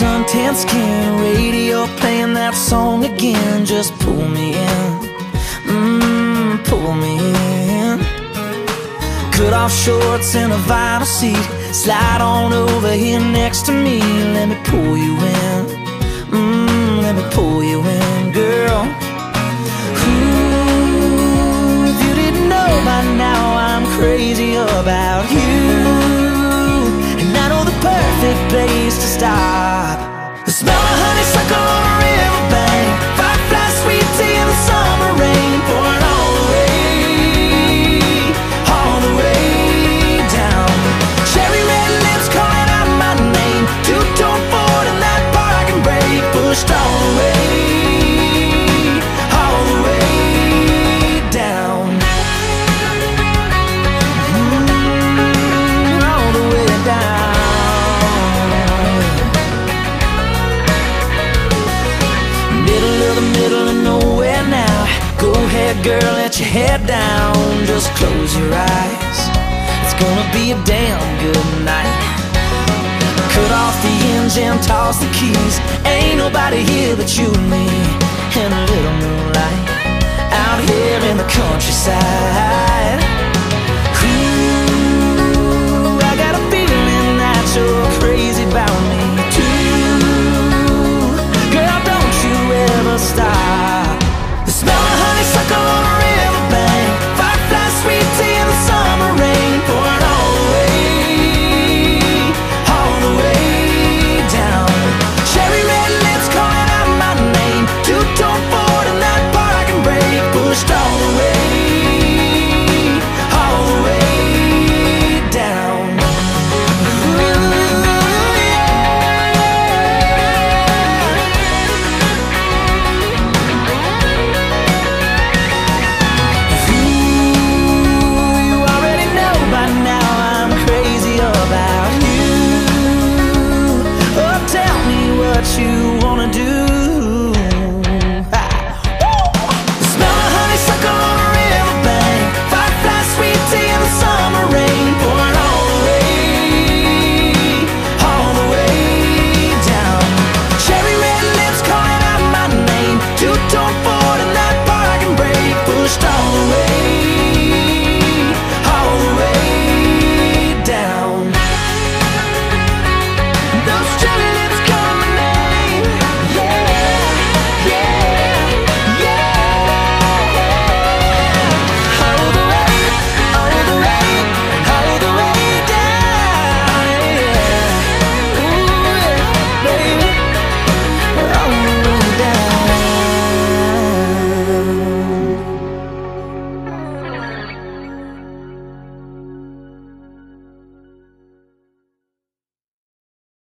suntan skin. Radio playing that song again. Just pull me in. Mmm, pull me in. Cut off shorts and a vinyl seat. Slide on over here next to me. Let me pull you in. Mmm, let me pull you in, girl. Ooh, if you didn't know by now I'm crazy about you to stop Girl, let your head down. Just close your eyes. It's gonna be a damn good night. Cut off the engine, toss the keys. Ain't nobody here but you and me. And a little moonlight Out here in the countryside